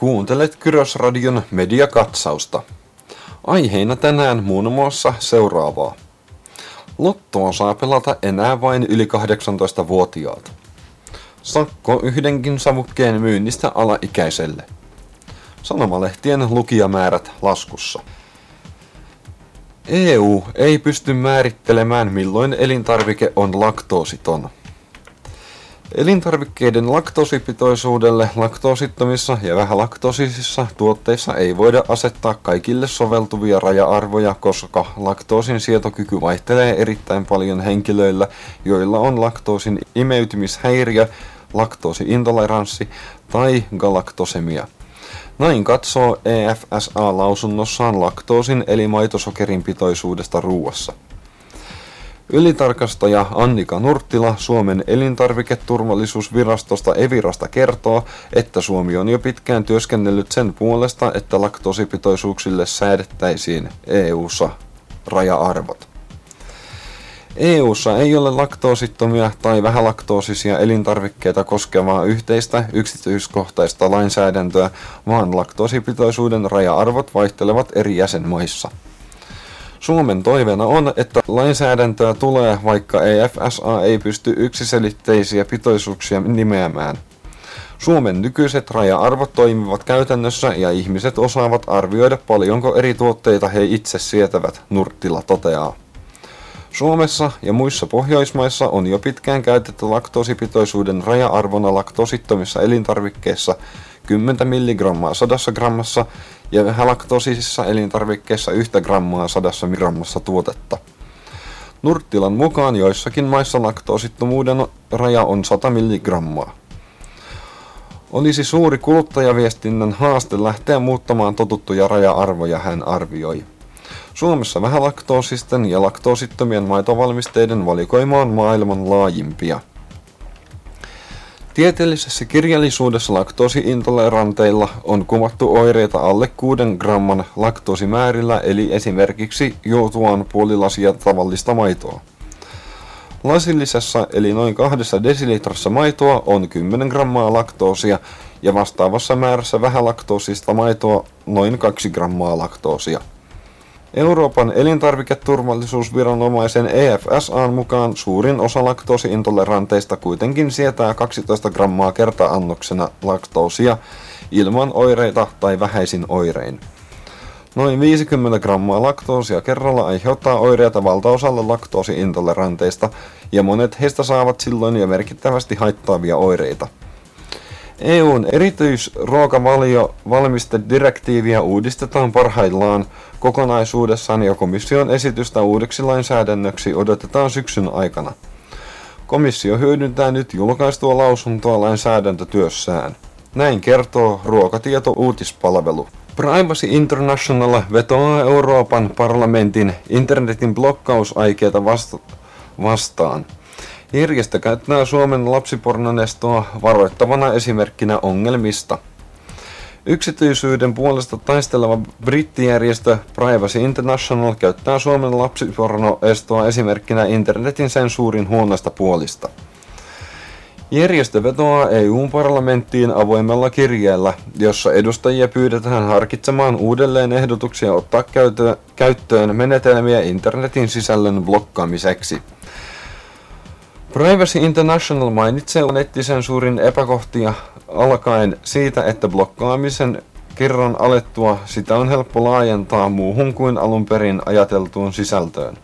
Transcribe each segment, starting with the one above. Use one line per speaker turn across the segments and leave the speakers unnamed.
Kuuntelet Kyrösradion mediakatsausta. Aiheina tänään muun muassa seuraavaa. Lottoa saa pelata enää vain yli 18-vuotiaat. Sakko yhdenkin savukkeen myynnistä alaikäiselle. Sanomalehtien lukijamäärät laskussa. EU ei pysty määrittelemään milloin elintarvike on laktoositon. Elintarvikkeiden laktoosipitoisuudelle laktoosittomissa ja vähälaktoosisissa tuotteissa ei voida asettaa kaikille soveltuvia raja-arvoja, koska laktoosin sietokyky vaihtelee erittäin paljon henkilöillä, joilla on laktoosin imeytymishäiriö, laktoosiintoleranssi tai galaktosemia. Näin katsoo EFSA lausunnossaan laktoosin eli maitosokerin pitoisuudesta ruuassa. Ylitarkastaja Annika Nurttila Suomen elintarviketurvallisuusvirastosta Evirasta kertoo, että Suomi on jo pitkään työskennellyt sen puolesta, että laktoosipitoisuuksille säädettäisiin EU-ssa raja-arvot. EU:ssa ei ole laktoosittomia tai vähälaktoosisia elintarvikkeita koskevaa yhteistä yksityiskohtaista lainsäädäntöä, vaan laktoosipitoisuuden raja-arvot vaihtelevat eri jäsenmaissa. Suomen toiveena on, että lainsäädäntöä tulee, vaikka EFSA ei pysty yksiselitteisiä pitoisuuksia nimeämään. Suomen nykyiset raja-arvot toimivat käytännössä ja ihmiset osaavat arvioida paljonko eri tuotteita he itse sietävät, Nurttila toteaa. Suomessa ja muissa Pohjoismaissa on jo pitkään käytetty laktoosipitoisuuden raja-arvona laktoosittomissa elintarvikkeissa 10 mg sadassa grammassa ja vähälaktoosisissa elintarvikkeissa 1 grammaa sadassa grammassa tuotetta. Nurttilan mukaan joissakin maissa laktoosittomuuden raja on 100 mg. Olisi suuri kuluttajaviestinnän haaste lähteä muuttamaan totuttuja raja-arvoja, hän arvioi. Suomessa vähälaktoosisten ja laktoosittomien maitovalmisteiden valikoima on maailman laajimpia. Tieteellisessä kirjallisuudessa laktoosiintoleranteilla on kuvattu oireita alle 6 gramman laktoosimäärillä, eli esimerkiksi joutuaan puoli lasia tavallista maitoa. Lasillisessa eli noin kahdessa desilitrassa maitoa on 10 grammaa laktoosia ja vastaavassa määrässä vähälaktoosista maitoa noin 2 grammaa laktoosia. Euroopan elintarviketurvallisuusviranomaisen EFSAn mukaan suurin osa laktoosiintoleranteista kuitenkin sietää 12 grammaa kerta-annoksena laktoosia ilman oireita tai vähäisin oirein. Noin 50 grammaa laktoosia kerralla aiheuttaa oireita valtaosalle laktoosiintoleranteista, ja monet heistä saavat silloin jo merkittävästi haittaavia oireita. EUn erityisruokavalio valmistedirektiiviä uudistetaan parhaillaan kokonaisuudessaan ja komission esitystä uudeksi lainsäädännöksi odotetaan syksyn aikana. Komissio hyödyntää nyt julkaistua lausuntoa lainsäädäntötyössään. Näin kertoo Ruokatieto-uutispalvelu. Privacy International vetoaa Euroopan parlamentin internetin blokkausaikeita vasta- vastaan. Järjestö käyttää Suomen lapsipornonestoa varoittavana esimerkkinä ongelmista. Yksityisyyden puolesta taisteleva brittijärjestö Privacy International käyttää Suomen lapsipornoestoa esimerkkinä internetin sensuurin huonosta puolista. Järjestö vetoaa EU-parlamenttiin avoimella kirjeellä, jossa edustajia pyydetään harkitsemaan uudelleen ehdotuksia ottaa käyttöön menetelmiä internetin sisällön blokkaamiseksi. Privacy International mainitsee nettisensuurin epäkohtia alkaen siitä, että blokkaamisen kerran alettua sitä on helppo laajentaa muuhun kuin alun perin ajateltuun sisältöön.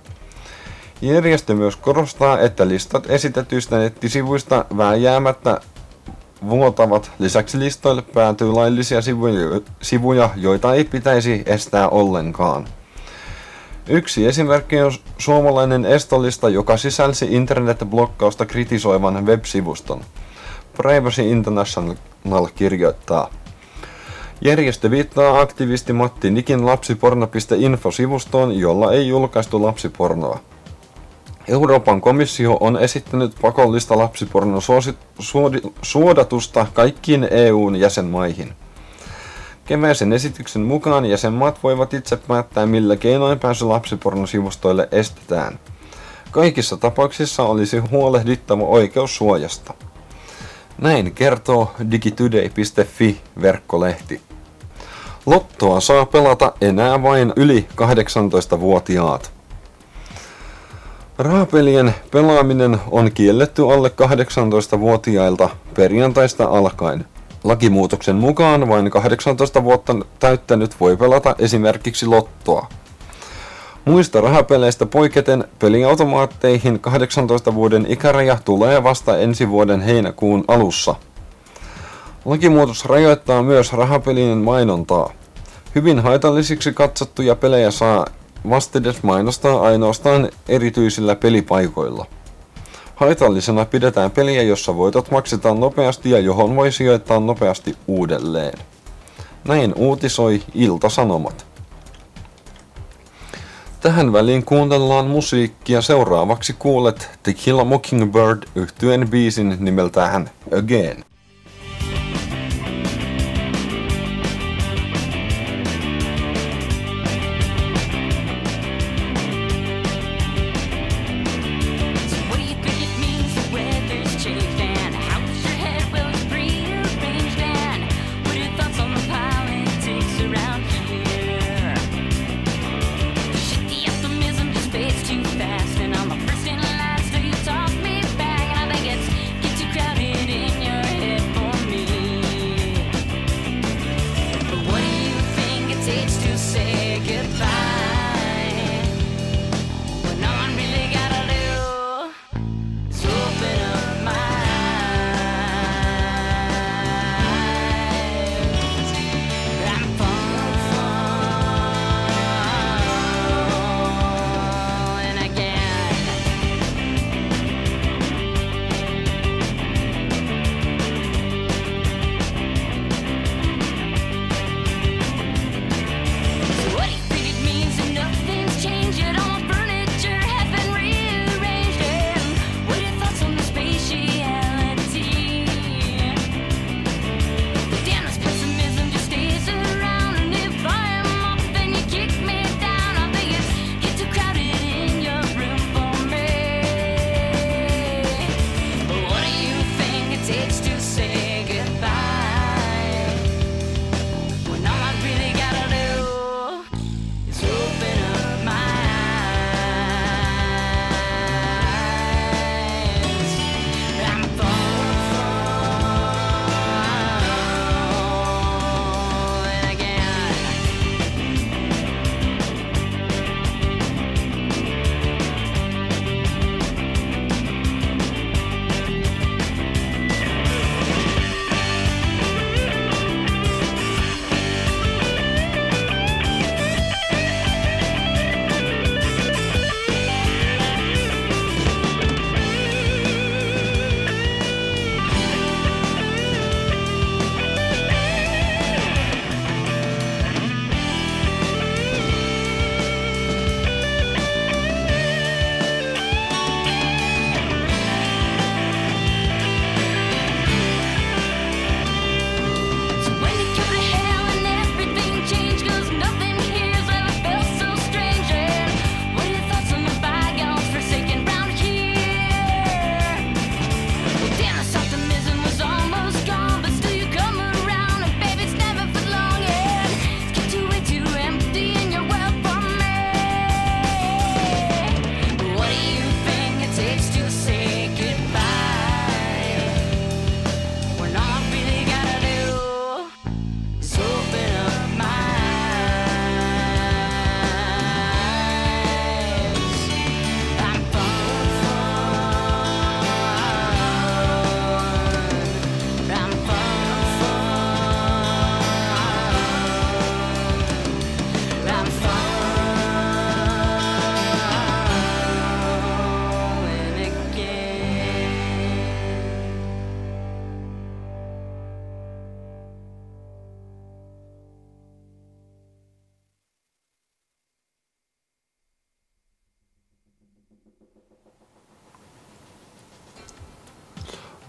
Järjestö myös korostaa, että listat esitetyistä nettisivuista vääjäämättä vuotavat. Lisäksi listoille päätyy laillisia sivuja, joita ei pitäisi estää ollenkaan. Yksi esimerkki on suomalainen estolista, joka sisälsi internetblokkausta kritisoivan web-sivuston. Privacy International kirjoittaa. Järjestö viittaa aktivisti Matti Nikin lapsiporno.info-sivustoon, jolla ei julkaistu lapsipornoa. Euroopan komissio on esittänyt pakollista lapsipornon suodatusta kaikkiin EUn jäsenmaihin. Keväisen esityksen mukaan jäsenmaat voivat itse päättää, millä keinoin pääsy lapsipornosivustoille estetään. Kaikissa tapauksissa olisi huolehdittava oikeussuojasta.
Näin kertoo digitoday.fi-verkkolehti. Lottoa saa pelata enää vain yli 18-vuotiaat. Rahapelien pelaaminen on kielletty alle 18-vuotiailta perjantaista alkaen. Lakimuutoksen mukaan vain 18 vuotta täyttänyt voi pelata esimerkiksi lottoa. Muista rahapeleistä poiketen peliautomaatteihin 18 vuoden ikäraja tulee vasta ensi vuoden heinäkuun alussa. Lakimuutos rajoittaa myös rahapelien mainontaa. Hyvin haitallisiksi katsottuja pelejä saa vastedes mainostaa ainoastaan erityisillä pelipaikoilla. Haitallisena pidetään peliä, jossa voitot maksetaan nopeasti ja johon voi sijoittaa nopeasti uudelleen. Näin uutisoi Ilta-Sanomat. Tähän väliin kuunnellaan musiikkia. Seuraavaksi kuulet Kill Mockingbird yhtyen biisin nimeltään Again.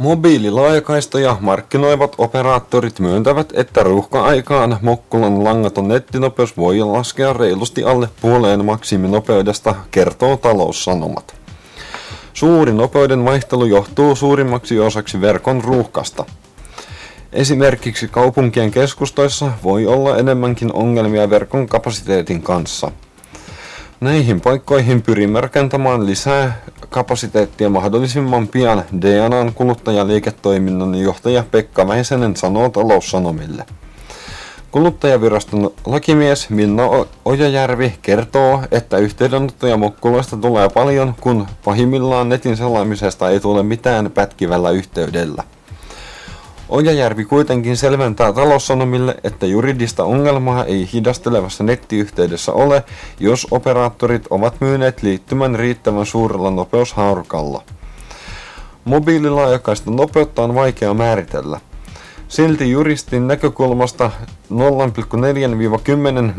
Mobiililaajakaista markkinoivat operaattorit myöntävät, että ruuhka-aikaan Mokkulan langaton nettinopeus voi laskea reilusti alle puoleen maksiminopeudesta, kertoo taloussanomat.
Suuri nopeuden vaihtelu johtuu suurimmaksi osaksi verkon ruuhkasta. Esimerkiksi kaupunkien keskustoissa voi olla enemmänkin ongelmia verkon kapasiteetin kanssa. Näihin paikkoihin pyrimme rakentamaan lisää kapasiteettia mahdollisimman pian, DNAn kuluttajaliiketoiminnan johtaja Pekka Väisänen sanoo taloussanomille. Kuluttajaviraston lakimies Minna Ojajärvi kertoo, että yhteydenottoja mokkuloista tulee paljon, kun pahimmillaan netin selaamisesta ei tule mitään pätkivällä yhteydellä. Ojajärvi kuitenkin selventää taloussanomille, että juridista ongelmaa ei hidastelevassa nettiyhteydessä ole, jos operaattorit ovat myyneet liittymän riittävän suurella nopeushaarukalla. Mobiililaajakaista nopeutta on vaikea määritellä. Silti juristin näkökulmasta 0,4-10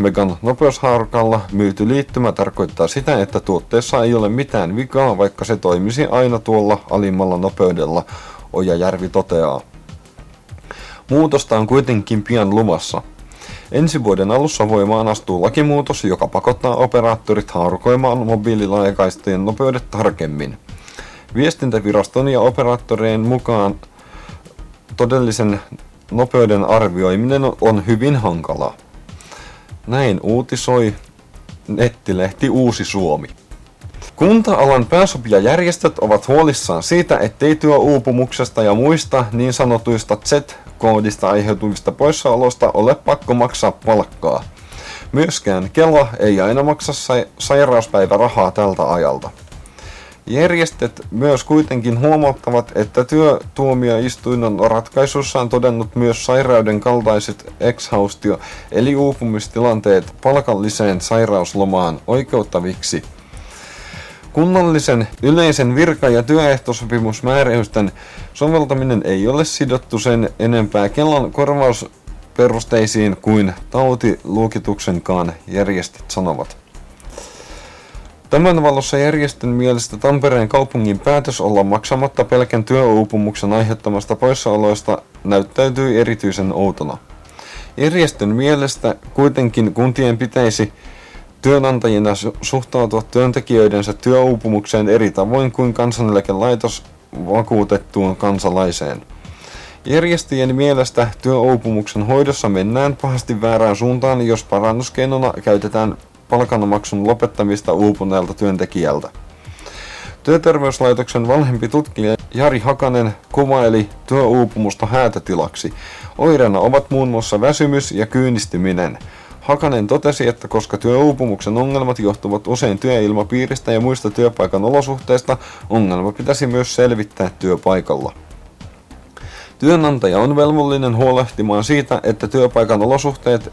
megan nopeushaarukalla myyty liittymä tarkoittaa sitä, että tuotteessa ei ole mitään vikaa, vaikka se toimisi aina tuolla alimmalla nopeudella, Ojajärvi toteaa. Muutosta on kuitenkin pian lumassa. Ensi vuoden alussa voimaan astuu lakimuutos, joka pakottaa operaattorit haarukoimaan mobiililaajakaisteen nopeudet tarkemmin. Viestintäviraston ja operaattorien mukaan todellisen nopeuden arvioiminen on hyvin hankalaa. Näin uutisoi nettilehti Uusi Suomi. Kunta-alan pääsopijajärjestöt ovat huolissaan siitä, ettei työuupumuksesta ja muista niin sanotuista Z-koodista aiheutuvista poissaolosta ole pakko maksaa palkkaa. Myöskään Kela ei aina maksa sa- sairauspäivärahaa tältä ajalta. Järjestöt myös kuitenkin huomauttavat, että työtuomioistuin on ratkaisussaan todennut myös sairauden kaltaiset exhaustio- eli uupumistilanteet palkalliseen sairauslomaan oikeuttaviksi – Kunnallisen yleisen virka- ja työehtosopimusmääräysten soveltaminen ei ole sidottu sen enempää Kelan korvausperusteisiin kuin tautiluokituksenkaan järjestöt sanovat. Tämän valossa järjestön mielestä Tampereen kaupungin päätös olla maksamatta pelkän työuupumuksen aiheuttamasta poissaoloista näyttäytyy erityisen outona. Järjestön mielestä kuitenkin kuntien pitäisi työnantajina suhtautua työntekijöidensä työuupumukseen eri tavoin kuin kansaneläkelaitos vakuutettuun kansalaiseen. Järjestäjien mielestä työuupumuksen hoidossa mennään pahasti väärään suuntaan, jos parannuskeinona käytetään palkanmaksun lopettamista uupuneelta työntekijältä. Työterveyslaitoksen vanhempi tutkija Jari Hakanen kuvaili työuupumusta häätötilaksi. Oireena ovat muun muassa väsymys ja kyynistyminen – Hakanen totesi, että koska työuupumuksen ongelmat johtuvat usein työilmapiiristä ja muista työpaikan olosuhteista, ongelma pitäisi myös selvittää työpaikalla. Työnantaja on velvollinen huolehtimaan siitä, että työpaikan olosuhteet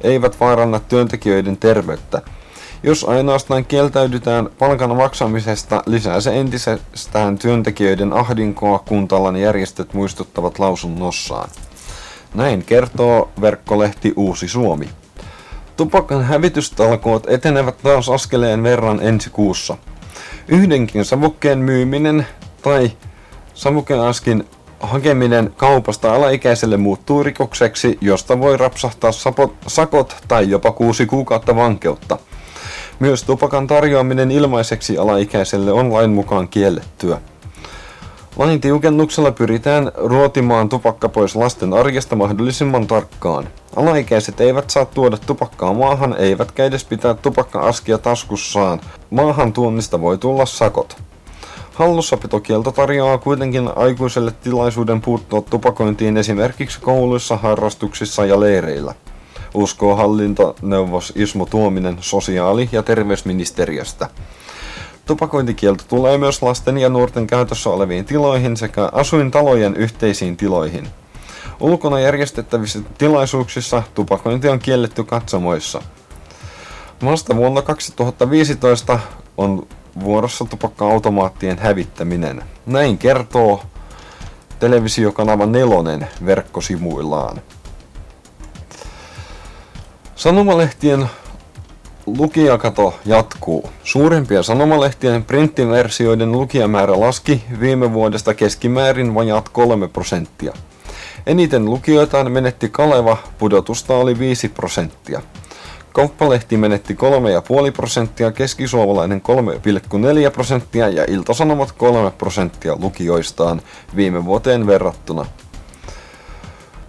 eivät vaaranna työntekijöiden terveyttä. Jos ainoastaan kieltäydytään palkan maksamisesta, lisää se entisestään työntekijöiden ahdinkoa, kuntalan järjestöt muistuttavat lausunnossaan. Näin kertoo verkkolehti Uusi Suomi. Tupakan hävitystalkoot etenevät taas askeleen verran ensi kuussa. Yhdenkin savukkeen myyminen tai savukeaskin hakeminen kaupasta alaikäiselle muuttuu rikokseksi, josta voi rapsahtaa sapot, sakot tai jopa kuusi kuukautta vankeutta. Myös tupakan tarjoaminen ilmaiseksi alaikäiselle on lain mukaan kiellettyä. Lain tiukennuksella pyritään ruotimaan tupakka pois lasten arjesta mahdollisimman tarkkaan. Alaikäiset eivät saa tuoda tupakkaa maahan, eivätkä edes pitää tupakka-askia taskussaan. Maahan tuonnista voi tulla sakot. Hallussapitokielto tarjoaa kuitenkin aikuiselle tilaisuuden puuttua tupakointiin esimerkiksi kouluissa, harrastuksissa ja leireillä, uskoo hallintoneuvos Ismo Tuominen sosiaali- ja terveysministeriöstä. Tupakointikielto tulee myös lasten ja nuorten käytössä oleviin tiloihin sekä asuintalojen yhteisiin tiloihin. Ulkona järjestettävissä tilaisuuksissa tupakointi on kielletty katsomoissa. Vasta vuonna 2015 on vuorossa tupakka-automaattien hävittäminen. Näin kertoo televisiokanava Nelonen verkkosivuillaan. Sanomalehtien Lukijakato jatkuu. Suurimpien sanomalehtien printtiversioiden lukijamäärä laski viime vuodesta keskimäärin vajaat 3 prosenttia. Eniten lukijoitaan menetti Kaleva, pudotusta oli 5 prosenttia.
Kauppalehti menetti 3,5 prosenttia, keskisuomalainen 3,4 prosenttia ja Iltasanomat 3 prosenttia lukijoistaan viime vuoteen verrattuna.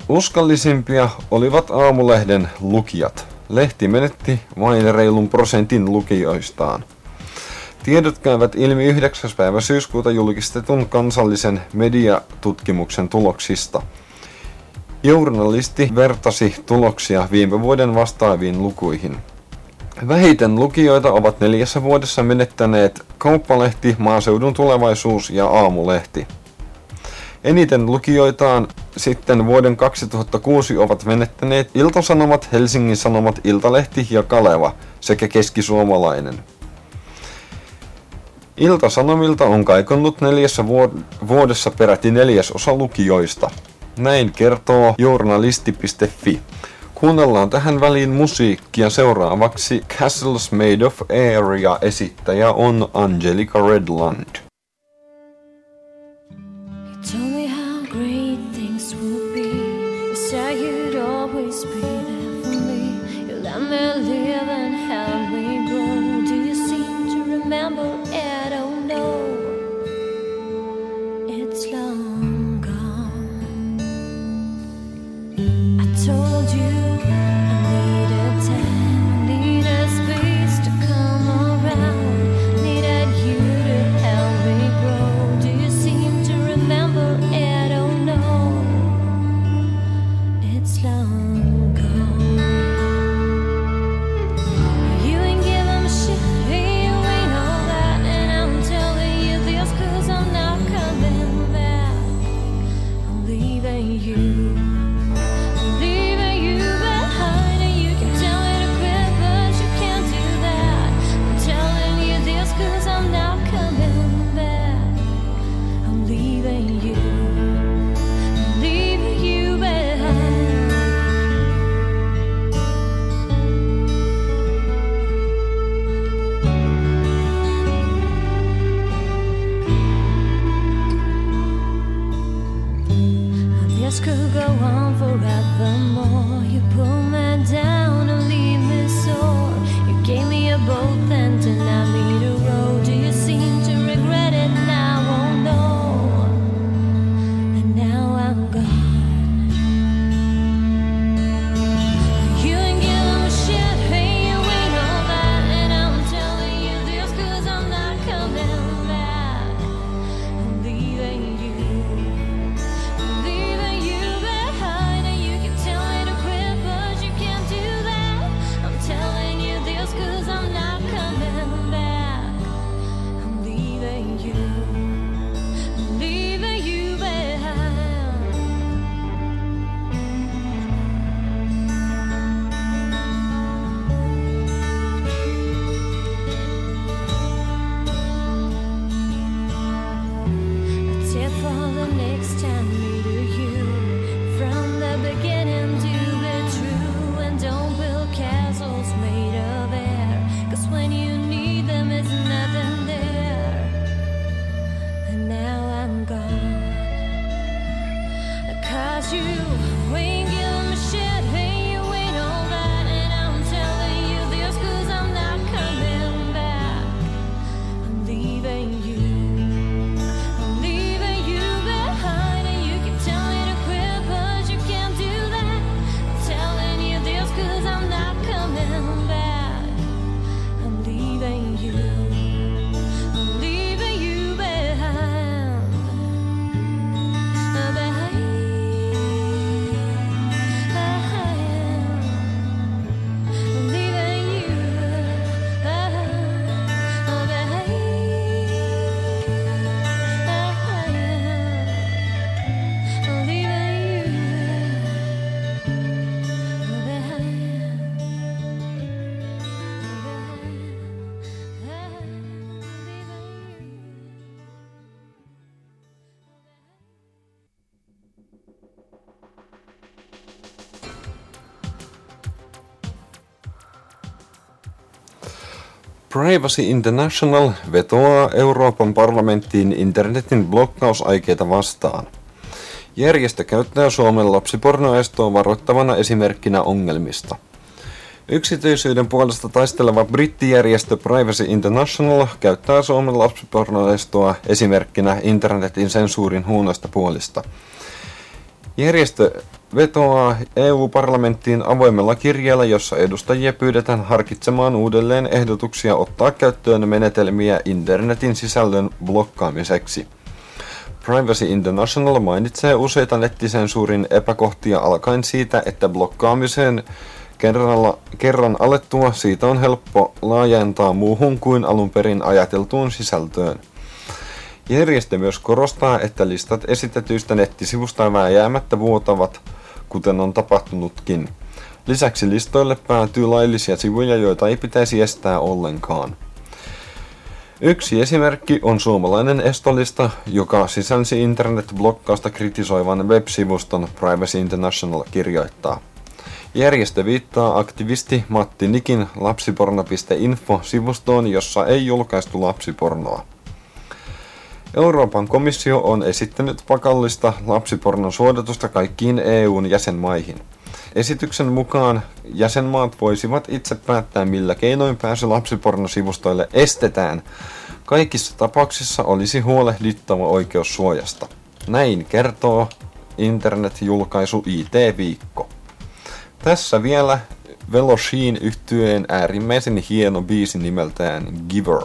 Uskallisimpia olivat aamulehden lukijat. Lehti menetti vain reilun prosentin lukijoistaan. Tiedot käyvät ilmi 9. päivä syyskuuta julkistetun kansallisen mediatutkimuksen tuloksista. Journalisti vertasi tuloksia viime vuoden vastaaviin lukuihin. Vähiten lukijoita ovat neljässä vuodessa menettäneet Kauppalehti, Maaseudun tulevaisuus ja Aamulehti. Eniten lukijoitaan sitten vuoden 2006 ovat menettäneet Iltasanomat, Helsingin Sanomat, Iltalehti ja Kaleva sekä Keskisuomalainen. Ilta-Sanomilta on kaikonnut neljässä vuodessa peräti neljäsosa lukijoista. Näin kertoo journalisti.fi. Kuunnellaan tähän väliin musiikkia seuraavaksi Castles Made of Air ja esittäjä on Angelica Redland. Privacy International vetoaa Euroopan parlamenttiin internetin blokkausaikeita vastaan. Järjestö käyttää Suomen lapsipornoestoa varoittavana esimerkkinä ongelmista.
Yksityisyyden puolesta taisteleva brittijärjestö Privacy International käyttää Suomen lapsipornolaistoa esimerkkinä internetin sensuurin huonoista puolista. Järjestö vetoaa EU-parlamenttiin avoimella kirjeellä, jossa edustajia pyydetään harkitsemaan uudelleen ehdotuksia ottaa käyttöön menetelmiä internetin sisällön blokkaamiseksi. Privacy International mainitsee useita nettisensuurin epäkohtia alkaen siitä, että blokkaamiseen kerralla, kerran alettua siitä on helppo laajentaa muuhun kuin alun perin ajateltuun sisältöön. Järjestö myös korostaa, että listat esitetyistä nettisivusta vääjäämättä vuotavat, kuten on tapahtunutkin. Lisäksi listoille päätyy laillisia sivuja, joita ei pitäisi estää ollenkaan. Yksi esimerkki on suomalainen estolista, joka sisälsi internet-blokkausta kritisoivan web-sivuston Privacy International kirjoittaa. Järjestö viittaa aktivisti Matti Nikin lapsiporno.info-sivustoon, jossa ei julkaistu lapsipornoa. Euroopan komissio on esittänyt pakallista lapsipornon suodatusta kaikkiin EUn jäsenmaihin. Esityksen mukaan jäsenmaat voisivat itse päättää, millä keinoin pääsy lapsipornosivustoille estetään. Kaikissa tapauksissa olisi huolehdittava oikeussuojasta. Näin kertoo internetjulkaisu IT-viikko. Tässä vielä Veloshin yhtyeen äärimmäisen hieno biisi nimeltään Giver.